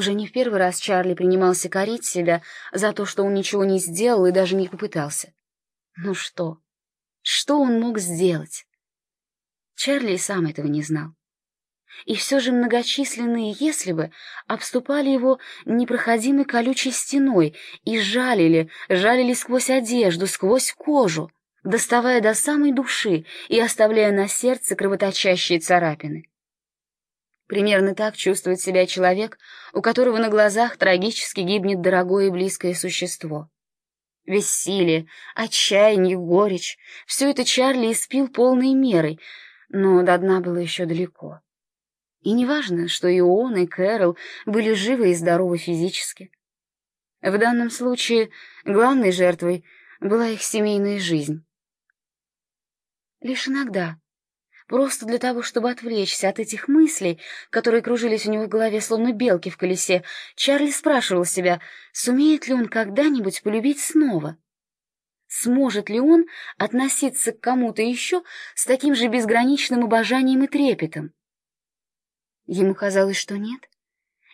Уже не в первый раз Чарли принимался корить себя за то, что он ничего не сделал и даже не попытался. Ну что? Что он мог сделать? Чарли и сам этого не знал. И все же многочисленные «если бы» обступали его непроходимой колючей стеной и жалили, жалили сквозь одежду, сквозь кожу, доставая до самой души и оставляя на сердце кровоточащие царапины. Примерно так чувствует себя человек, у которого на глазах трагически гибнет дорогое и близкое существо. Бессилие, отчаяние, горечь — все это Чарли испил полной мерой, но до дна было еще далеко. И неважно, что и он, и Кэрол были живы и здоровы физически. В данном случае главной жертвой была их семейная жизнь. Лишь иногда, просто для того, чтобы отвлечься от этих мыслей, которые кружились у него в голове словно белки в колесе, Чарли спрашивал себя, сумеет ли он когда-нибудь полюбить снова. Сможет ли он относиться к кому-то еще с таким же безграничным обожанием и трепетом? Ему казалось, что нет.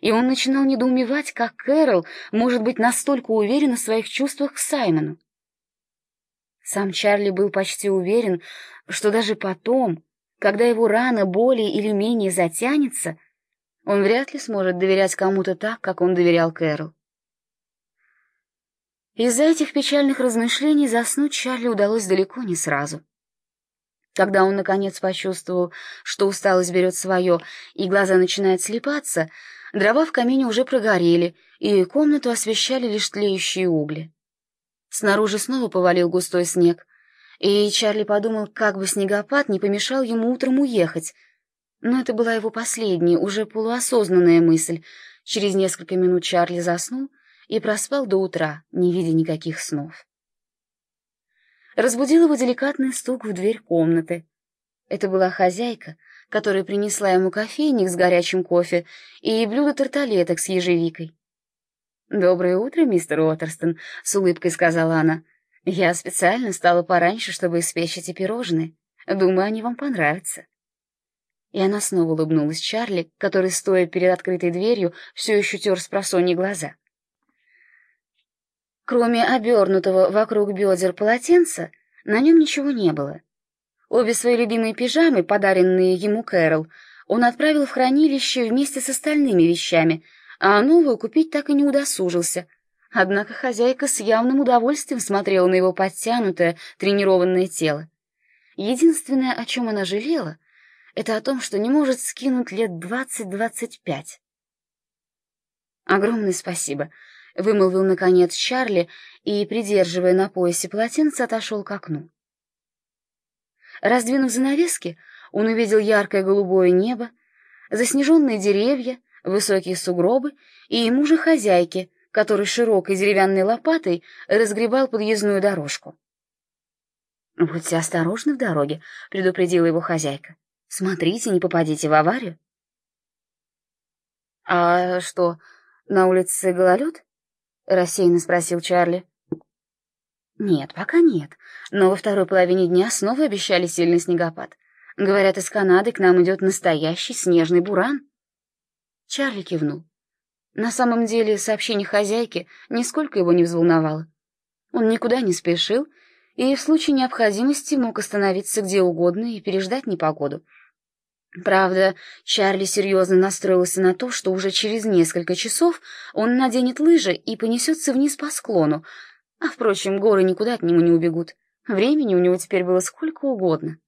И он начинал недоумевать, как Кэрол может быть настолько уверена в своих чувствах к Саймону. Сам Чарли был почти уверен, что даже потом, когда его рана более или менее затянется, он вряд ли сможет доверять кому-то так, как он доверял Кэрол. Из-за этих печальных размышлений заснуть Чарли удалось далеко не сразу. Когда он, наконец, почувствовал, что усталость берет свое, и глаза начинают слепаться, дрова в камине уже прогорели, и комнату освещали лишь тлеющие угли. Снаружи снова повалил густой снег, и Чарли подумал, как бы снегопад не помешал ему утром уехать. Но это была его последняя, уже полуосознанная мысль. Через несколько минут Чарли заснул и проспал до утра, не видя никаких снов разбудил его деликатный стук в дверь комнаты. Это была хозяйка, которая принесла ему кофейник с горячим кофе и блюдо тарталеток с ежевикой. «Доброе утро, мистер Уоттерстон», — с улыбкой сказала она. «Я специально стала пораньше, чтобы испечь эти пирожные. Думаю, они вам понравятся». И она снова улыбнулась Чарли, который, стоя перед открытой дверью, все еще тер с просонья глаза. Кроме обернутого вокруг бедер полотенца, на нем ничего не было. Обе свои любимые пижамы, подаренные ему Кэрол, он отправил в хранилище вместе с остальными вещами, а новую купить так и не удосужился. Однако хозяйка с явным удовольствием смотрела на его подтянутое, тренированное тело. Единственное, о чем она жалела, это о том, что не может скинуть лет двадцать-двадцать пять. «Огромное спасибо», — вымолвил, наконец, Чарли и, придерживая на поясе полотенце, отошел к окну. Раздвинув занавески, он увидел яркое голубое небо, заснеженные деревья, высокие сугробы и мужа хозяйки, который широкой деревянной лопатой разгребал подъездную дорожку. «Будьте осторожны в дороге», — предупредила его хозяйка. «Смотрите, не попадите в аварию». «А что, на улице гололед?» — рассеянно спросил Чарли. «Нет, пока нет, но во второй половине дня снова обещали сильный снегопад. Говорят, из Канады к нам идет настоящий снежный буран». Чарли кивнул. На самом деле сообщение хозяйки нисколько его не взволновало. Он никуда не спешил и в случае необходимости мог остановиться где угодно и переждать непогоду — Правда, Чарли серьезно настроился на то, что уже через несколько часов он наденет лыжи и понесется вниз по склону, а, впрочем, горы никуда от него не убегут. Времени у него теперь было сколько угодно.